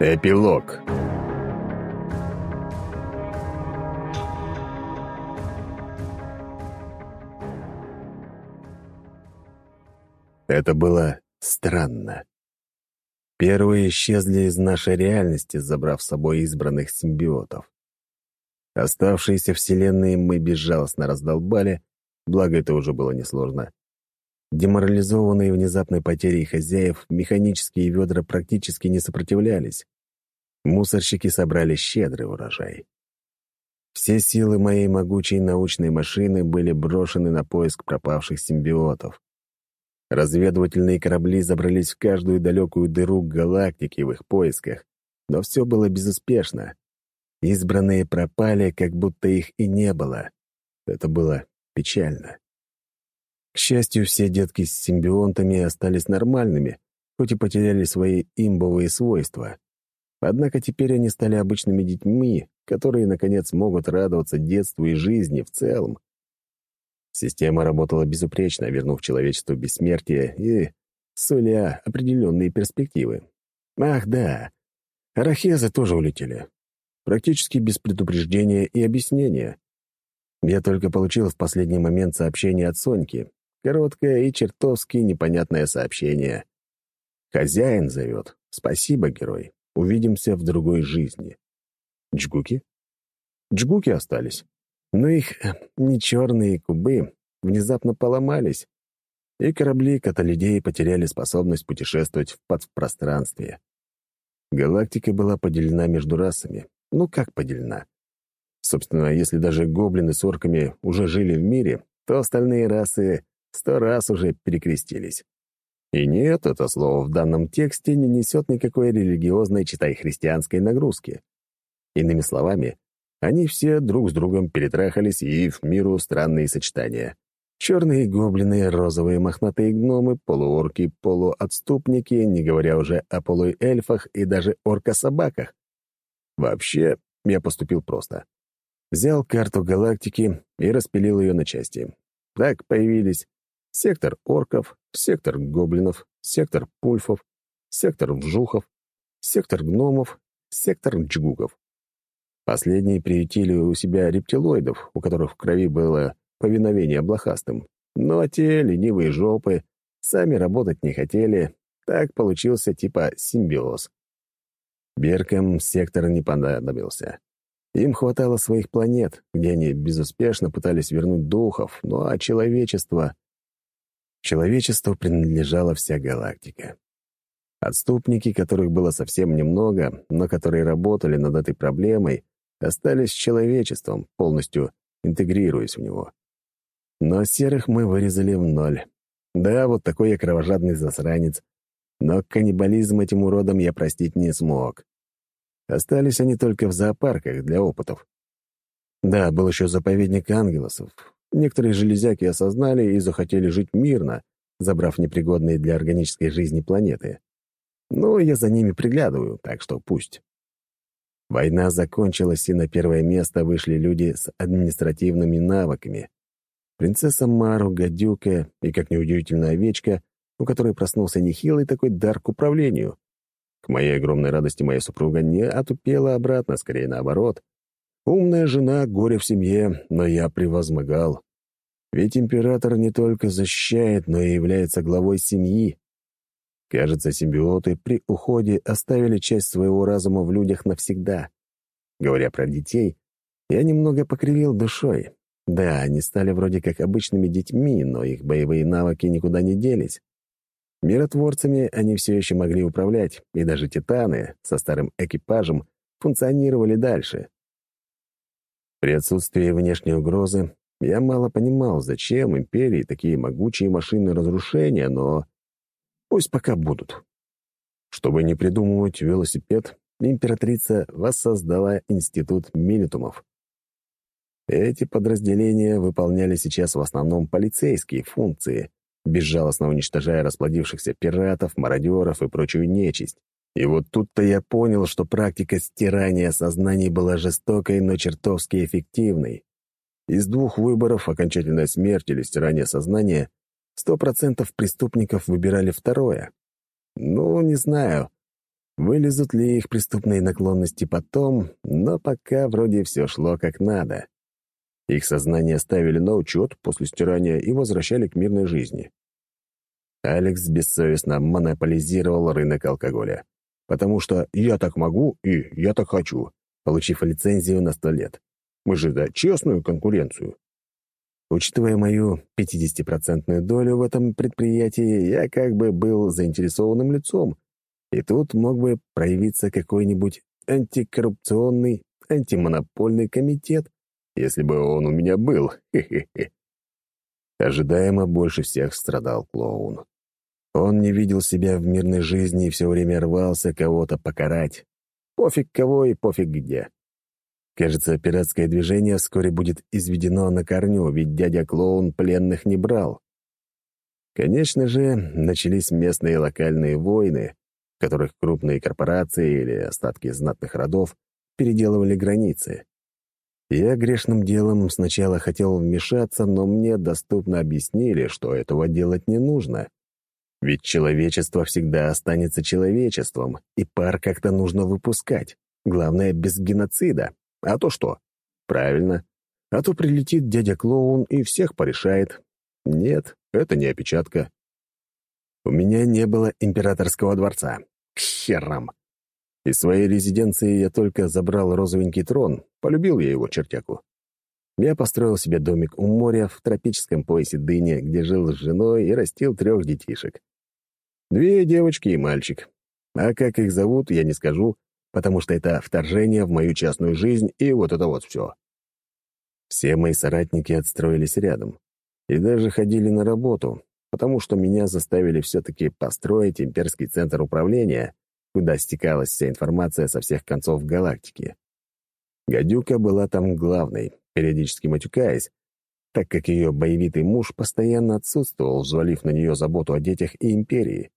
Эпилог Это было странно. Первые исчезли из нашей реальности, забрав с собой избранных симбиотов. Оставшиеся вселенные мы безжалостно раздолбали, благо это уже было несложно. Деморализованные внезапной потерей хозяев, механические ведра практически не сопротивлялись. Мусорщики собрали щедрый урожай. Все силы моей могучей научной машины были брошены на поиск пропавших симбиотов. Разведывательные корабли забрались в каждую далекую дыру галактики в их поисках, но все было безуспешно. Избранные пропали, как будто их и не было. Это было печально. К счастью, все детки с симбионтами остались нормальными, хоть и потеряли свои имбовые свойства. Однако теперь они стали обычными детьми, которые, наконец, могут радоваться детству и жизни в целом. Система работала безупречно, вернув человечеству бессмертие и суля определенные перспективы. Ах, да, арахезы тоже улетели. Практически без предупреждения и объяснения. Я только получил в последний момент сообщение от Соньки. Короткое и чертовски непонятное сообщение. «Хозяин зовет. Спасибо, герой. Увидимся в другой жизни». Джгуки? Джгуки остались. Но их э, не черные кубы внезапно поломались, и корабли каталидеи потеряли способность путешествовать в подпространстве. Галактика была поделена между расами. Ну, как поделена? Собственно, если даже гоблины с орками уже жили в мире, то остальные расы сто раз уже перекрестились. И нет, это слово в данном тексте не несет никакой религиозной, читай, христианской нагрузки. Иными словами, они все друг с другом перетрахались, и в миру странные сочетания. Черные гоблины, розовые мохнатые гномы, полуорки, полуотступники, не говоря уже о полуэльфах и даже оркособаках. Вообще, я поступил просто. Взял карту галактики и распилил ее на части. Так появились сектор орков, сектор гоблинов, сектор пульфов, сектор вжухов, сектор гномов, сектор джгуков. Последние приютили у себя рептилоидов, у которых в крови было повиновение блохастым. Но те, ленивые жопы, сами работать не хотели. Так получился типа симбиоз. Беркам сектор не понадобился. Им хватало своих планет, где они безуспешно пытались вернуть духов, ну а человечество... Человечеству принадлежала вся галактика. Отступники, которых было совсем немного, но которые работали над этой проблемой, остались с человечеством, полностью интегрируясь в него. Но серых мы вырезали в ноль. Да, вот такой я кровожадный засранец. Но каннибализм этим уродам я простить не смог. Остались они только в зоопарках для опытов. Да, был еще заповедник ангелосов. Некоторые железяки осознали и захотели жить мирно, забрав непригодные для органической жизни планеты. Но я за ними приглядываю, так что пусть. Война закончилась, и на первое место вышли люди с административными навыками. Принцесса Мару, гадюка и, как неудивительно, овечка, у которой проснулся нехилый такой дар к управлению. К моей огромной радости моя супруга не отупела обратно, скорее наоборот. Умная жена, горе в семье, но я превозмогал. Ведь император не только защищает, но и является главой семьи. Кажется, симбиоты при уходе оставили часть своего разума в людях навсегда. Говоря про детей, я немного покривил душой, да, они стали вроде как обычными детьми, но их боевые навыки никуда не делись. Миротворцами они все еще могли управлять, и даже титаны со старым экипажем функционировали дальше. При отсутствии внешней угрозы я мало понимал, зачем империи такие могучие машины разрушения, но пусть пока будут. Чтобы не придумывать велосипед, императрица воссоздала институт милитумов. Эти подразделения выполняли сейчас в основном полицейские функции, безжалостно уничтожая расплодившихся пиратов, мародеров и прочую нечисть. И вот тут-то я понял, что практика стирания сознаний была жестокой, но чертовски эффективной. Из двух выборов, окончательная смерть или стирание сознания, Сто процентов преступников выбирали второе. Ну, не знаю, вылезут ли их преступные наклонности потом, но пока вроде все шло как надо. Их сознание ставили на учет после стирания и возвращали к мирной жизни. Алекс бессовестно монополизировал рынок алкоголя. Потому что «я так могу» и «я так хочу», получив лицензию на сто лет. Мы же за честную конкуренцию. Учитывая мою 50-процентную долю в этом предприятии, я как бы был заинтересованным лицом, и тут мог бы проявиться какой-нибудь антикоррупционный, антимонопольный комитет, если бы он у меня был. Хе-хе-хе. Ожидаемо больше всех страдал клоун. Он не видел себя в мирной жизни и все время рвался кого-то покарать. Пофиг кого и пофиг где. Кажется, пиратское движение вскоре будет изведено на корню, ведь дядя-клоун пленных не брал. Конечно же, начались местные локальные войны, в которых крупные корпорации или остатки знатных родов переделывали границы. Я грешным делом сначала хотел вмешаться, но мне доступно объяснили, что этого делать не нужно. Ведь человечество всегда останется человечеством, и пар как-то нужно выпускать. Главное, без геноцида. А то что? Правильно. А то прилетит дядя-клоун и всех порешает. Нет, это не опечатка. У меня не было императорского дворца. К херам. Из своей резиденции я только забрал розовенький трон, полюбил я его чертяку. Я построил себе домик у моря в тропическом поясе дыни, где жил с женой и растил трех детишек. Две девочки и мальчик. А как их зовут, я не скажу, потому что это вторжение в мою частную жизнь и вот это вот все. Все мои соратники отстроились рядом и даже ходили на работу, потому что меня заставили все-таки построить имперский центр управления, куда стекалась вся информация со всех концов галактики. Гадюка была там главной, периодически матюкаясь, так как ее боевитый муж постоянно отсутствовал, взвалив на нее заботу о детях и империи.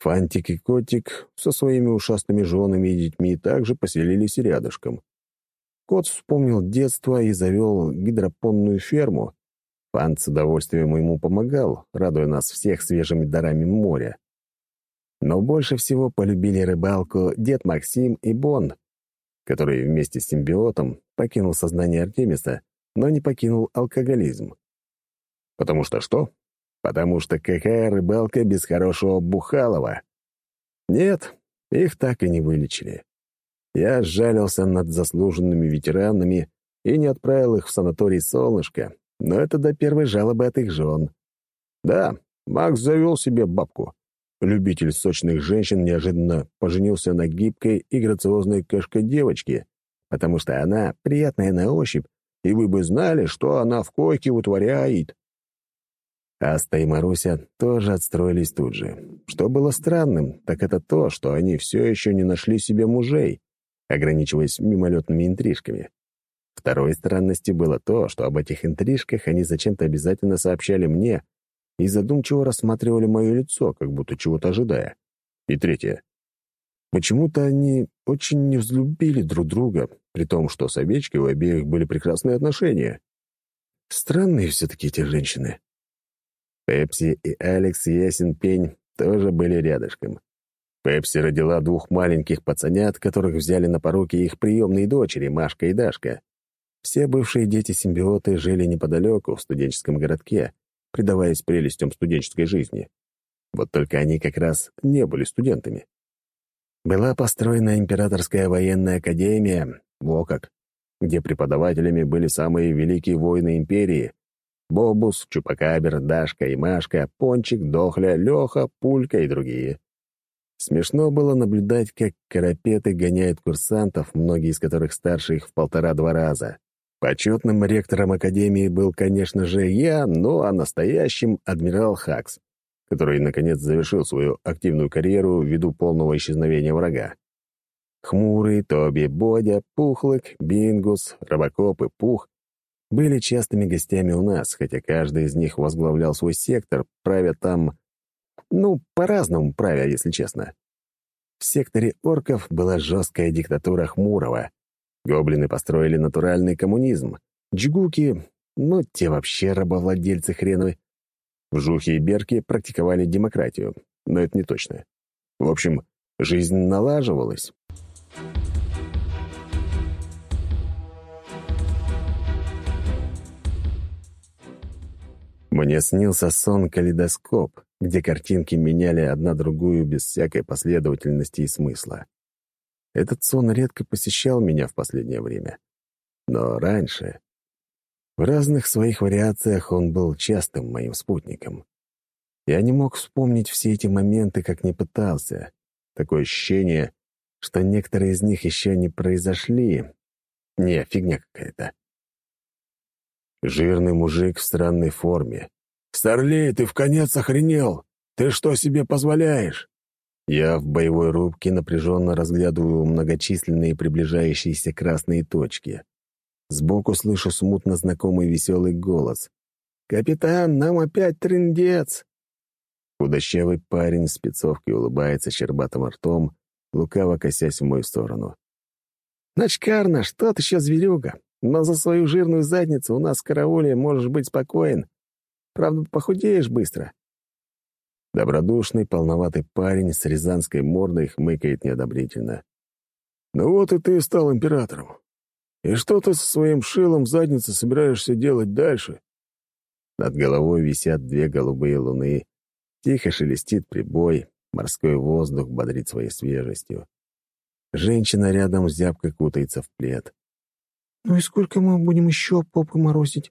Фантик и Котик со своими ушастыми женами и детьми также поселились рядышком. Кот вспомнил детство и завел гидропонную ферму. Фант с удовольствием ему помогал, радуя нас всех свежими дарами моря. Но больше всего полюбили рыбалку дед Максим и Бон, который вместе с симбиотом покинул сознание Артемиса, но не покинул алкоголизм. Потому что что? Потому что какая рыбалка без хорошего бухалова? Нет, их так и не вылечили. Я сжалился над заслуженными ветеранами и не отправил их в санаторий «Солнышко», но это до первой жалобы от их жен. Да, Макс завел себе бабку. Любитель сочных женщин неожиданно поженился на гибкой и грациозной кошка-девочке, потому что она приятная на ощупь, и вы бы знали, что она в койке утворяет. Аста и Маруся тоже отстроились тут же. Что было странным, так это то, что они все еще не нашли себе мужей, ограничиваясь мимолетными интрижками. Второй странностью было то, что об этих интрижках они зачем-то обязательно сообщали мне и задумчиво рассматривали мое лицо, как будто чего-то ожидая. И третье. Почему-то они очень не взлюбили друг друга, при том, что с овечкой у обеих были прекрасные отношения. Странные все-таки эти женщины. Пепси и Алекс Ясен Пень тоже были рядышком. Пепси родила двух маленьких пацанят, которых взяли на поруки их приемные дочери, Машка и Дашка. Все бывшие дети-симбиоты жили неподалеку, в студенческом городке, предаваясь прелестям студенческой жизни. Вот только они как раз не были студентами. Была построена императорская военная академия, во как, где преподавателями были самые великие воины империи — Бобус, Чупакабер, Дашка и Машка, Пончик, Дохля, Леха, Пулька и другие. Смешно было наблюдать, как карапеты гоняют курсантов, многие из которых старше их в полтора-два раза. Почетным ректором Академии был, конечно же, я, ну а настоящим — адмирал Хакс, который, наконец, завершил свою активную карьеру ввиду полного исчезновения врага. Хмурый, Тоби, Бодя, Пухлык, Бингус, Робокоп и Пух были частыми гостями у нас, хотя каждый из них возглавлял свой сектор, правя там... Ну, по-разному правя, если честно. В секторе орков была жесткая диктатура Хмурого — Гоблины построили натуральный коммунизм. Джигуки, ну, те вообще рабовладельцы хреновы. В Жухе и Берке практиковали демократию, но это не точно. В общем, жизнь налаживалась. Мне снился сон-калейдоскоп, где картинки меняли одна другую без всякой последовательности и смысла. Этот сон редко посещал меня в последнее время. Но раньше, в разных своих вариациях, он был частым моим спутником. Я не мог вспомнить все эти моменты, как не пытался. Такое ощущение, что некоторые из них еще не произошли. Не, фигня какая-то. Жирный мужик в странной форме. «Старлей, ты в конец охренел! Ты что себе позволяешь?» Я в боевой рубке напряженно разглядываю многочисленные приближающиеся красные точки. Сбоку слышу смутно знакомый веселый голос. «Капитан, нам опять трындец!» Худощавый парень в спецовке улыбается щербатым ртом, лукаво косясь в мою сторону. «Начкарно, что ты еще зверюга? Но за свою жирную задницу у нас в карауле можешь быть спокоен. Правда, похудеешь быстро». Добродушный, полноватый парень с рязанской мордой хмыкает неодобрительно. «Ну вот и ты стал императором. И что ты со своим шилом в заднице собираешься делать дальше?» Над головой висят две голубые луны, тихо шелестит прибой, морской воздух бодрит своей свежестью. Женщина рядом зябко кутается в плед. «Ну и сколько мы будем еще попы морозить?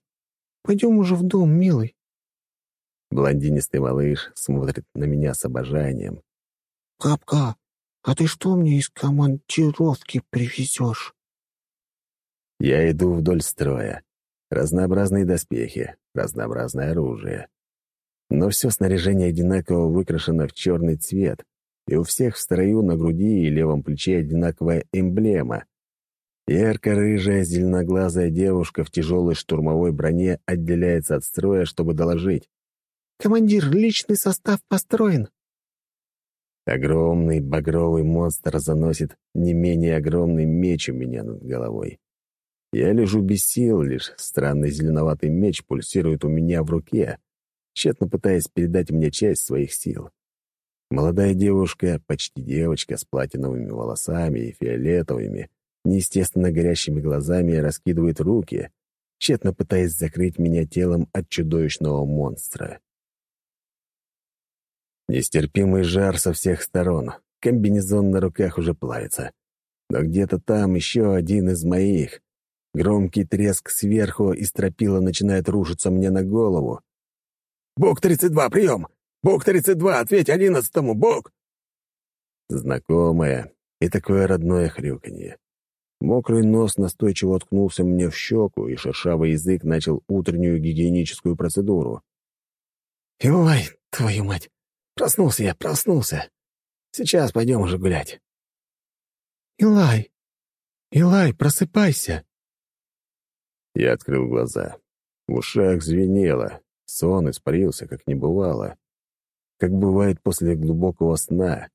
Пойдем уже в дом, милый». Блондинистый малыш смотрит на меня с обожанием. «Папка, а ты что мне из командировки привезешь?» Я иду вдоль строя. Разнообразные доспехи, разнообразное оружие. Но все снаряжение одинаково выкрашено в черный цвет, и у всех в строю на груди и левом плече одинаковая эмблема Ярко-рыжая, зеленоглазая девушка в тяжелой штурмовой броне отделяется от строя, чтобы доложить. «Командир, личный состав построен». Огромный багровый монстр заносит не менее огромный меч у меня над головой. Я лежу без сил, лишь странный зеленоватый меч пульсирует у меня в руке, тщетно пытаясь передать мне часть своих сил. Молодая девушка, почти девочка, с платиновыми волосами и фиолетовыми, неестественно горящими глазами раскидывает руки, тщетно пытаясь закрыть меня телом от чудовищного монстра. Нестерпимый жар со всех сторон. Комбинезон на руках уже плавится. Но где-то там еще один из моих. Громкий треск сверху, и стропила начинает рушиться мне на голову. «Бук-32, прием! Бук-32, ответь одиннадцатому, Бук!» Знакомое и такое родное хрюканье. Мокрый нос настойчиво уткнулся мне в щеку, и шершавый язык начал утреннюю гигиеническую процедуру. «Ой, твою мать! Проснулся я, проснулся! Сейчас пойдем уже гулять!» «Илай! Илай, просыпайся!» Я открыл глаза. В ушах звенело, сон испарился, как не бывало. Как бывает после глубокого сна,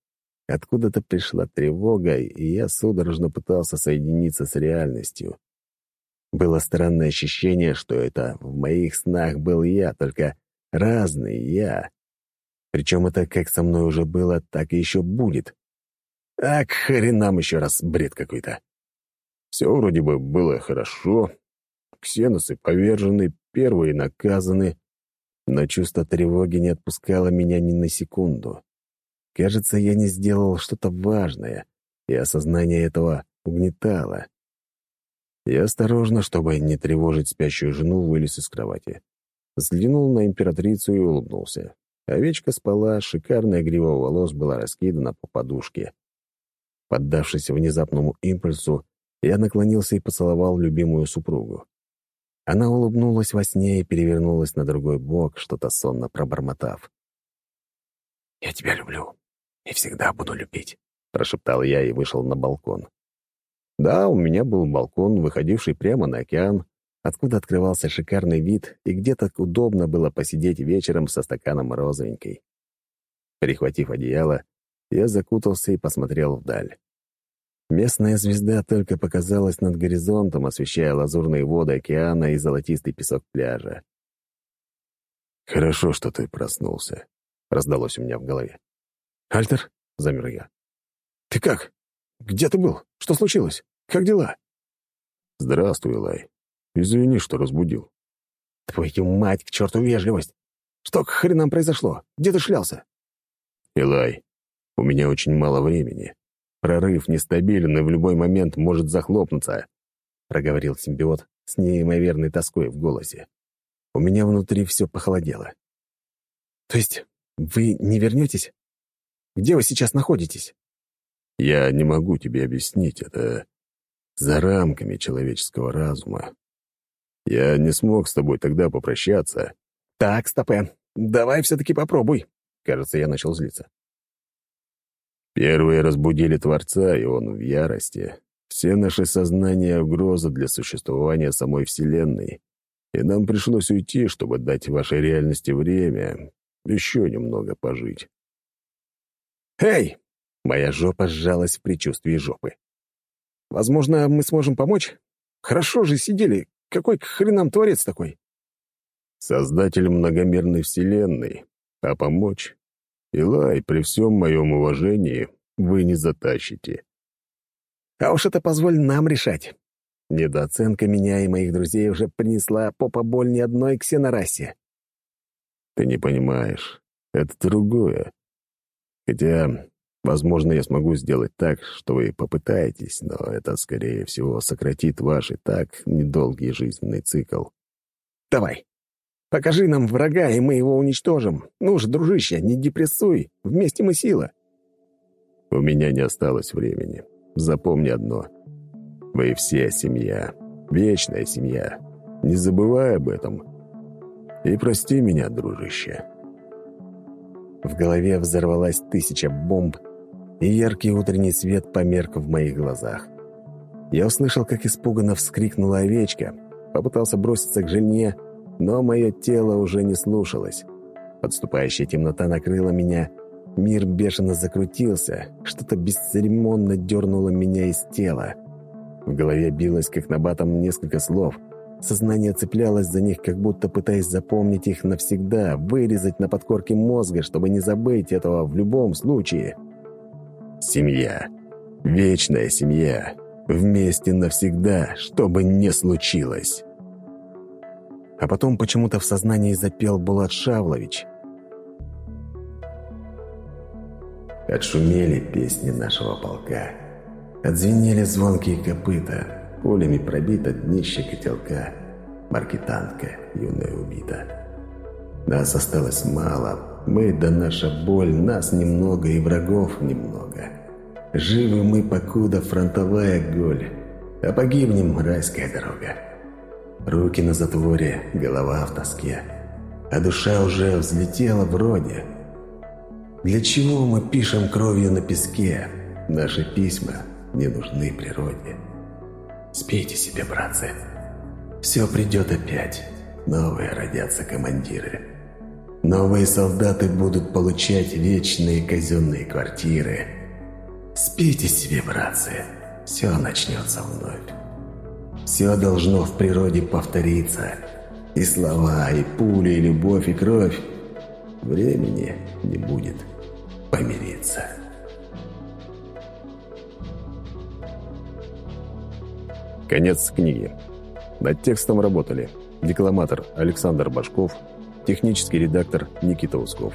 Откуда-то пришла тревога, и я судорожно пытался соединиться с реальностью. Было странное ощущение, что это в моих снах был я, только разный я. Причем это как со мной уже было, так и еще будет. А к хренам еще раз бред какой-то. Все вроде бы было хорошо. Ксеносы повержены, первые наказаны, но чувство тревоги не отпускало меня ни на секунду. Кажется, я не сделал что-то важное, и осознание этого угнетало. Я осторожно, чтобы не тревожить спящую жену, вылез из кровати. Взглянул на императрицу и улыбнулся. Овечка спала, шикарная грива волос была раскидана по подушке. Поддавшись внезапному импульсу, я наклонился и поцеловал любимую супругу. Она улыбнулась во сне и перевернулась на другой бок, что-то сонно пробормотав. «Я тебя люблю и всегда буду любить», — прошептал я и вышел на балкон. Да, у меня был балкон, выходивший прямо на океан, откуда открывался шикарный вид, и где так удобно было посидеть вечером со стаканом розовенькой. Перехватив одеяло, я закутался и посмотрел вдаль. Местная звезда только показалась над горизонтом, освещая лазурные воды океана и золотистый песок пляжа. «Хорошо, что ты проснулся», — раздалось у меня в голове. «Альтер?» — замер я. «Ты как? Где ты был? Что случилось? Как дела?» «Здравствуй, Лай. Извини, что разбудил». «Твою мать, к черту вежливость! Что к хренам произошло? Где ты шлялся?» «Илай, у меня очень мало времени. Прорыв нестабилен и в любой момент может захлопнуться», — проговорил симбиот с неимоверной тоской в голосе. У меня внутри все похолодело. «То есть вы не вернетесь? Где вы сейчас находитесь?» «Я не могу тебе объяснить. Это за рамками человеческого разума. Я не смог с тобой тогда попрощаться». «Так, стопэ, давай все-таки попробуй». Кажется, я начал злиться. Первые разбудили Творца, и он в ярости. Все наши сознания — угроза для существования самой Вселенной и нам пришлось уйти, чтобы дать вашей реальности время еще немного пожить. «Эй!» — моя жопа сжалась в предчувствии жопы. «Возможно, мы сможем помочь? Хорошо же сидели. Какой к хренам творец такой?» «Создатель многомерной вселенной. А помочь? Илай, при всем моем уважении, вы не затащите». «А уж это позволь нам решать. Недооценка меня и моих друзей уже принесла попа боль ни одной ксенорасе. Ты не понимаешь. Это другое. Хотя, возможно, я смогу сделать так, что вы попытаетесь, но это, скорее всего, сократит ваш и так недолгий жизненный цикл. Давай. Покажи нам врага, и мы его уничтожим. Ну же, дружище, не депрессуй. Вместе мы сила. У меня не осталось времени. Запомни одно — вы все семья, вечная семья. Не забывай об этом. И прости меня, дружище». В голове взорвалась тысяча бомб, и яркий утренний свет померк в моих глазах. Я услышал, как испуганно вскрикнула овечка, попытался броситься к жене, но мое тело уже не слушалось. Подступающая темнота накрыла меня, мир бешено закрутился, что-то бесцеремонно дернуло меня из тела. В голове билось, как на батом, несколько слов. Сознание цеплялось за них, как будто пытаясь запомнить их навсегда, вырезать на подкорке мозга, чтобы не забыть этого в любом случае. Семья. Вечная семья. Вместе навсегда, что бы ни случилось. А потом почему-то в сознании запел Булат Шавлович. Отшумели песни нашего полка. Отзвенели звонкие копыта, пулями пробито днище котелка. Маркетанка, юная убита. Нас осталось мало, мы да наша боль, нас немного и врагов немного. Живы мы, покуда фронтовая голь, а погибнем райская дорога. Руки на затворе, голова в тоске, а душа уже взлетела вроде. Для чего мы пишем кровью на песке? Наши письма не нужны природе. Спейте себе, братцы. Все придет опять. Новые родятся командиры. Новые солдаты будут получать вечные казенные квартиры. Спите себе, братцы. Все начнется вновь. Все должно в природе повториться. И слова, и пули, и любовь, и кровь. Времени не будет помириться. Конец книги. Над текстом работали декламатор Александр Башков, технический редактор Никита Усков.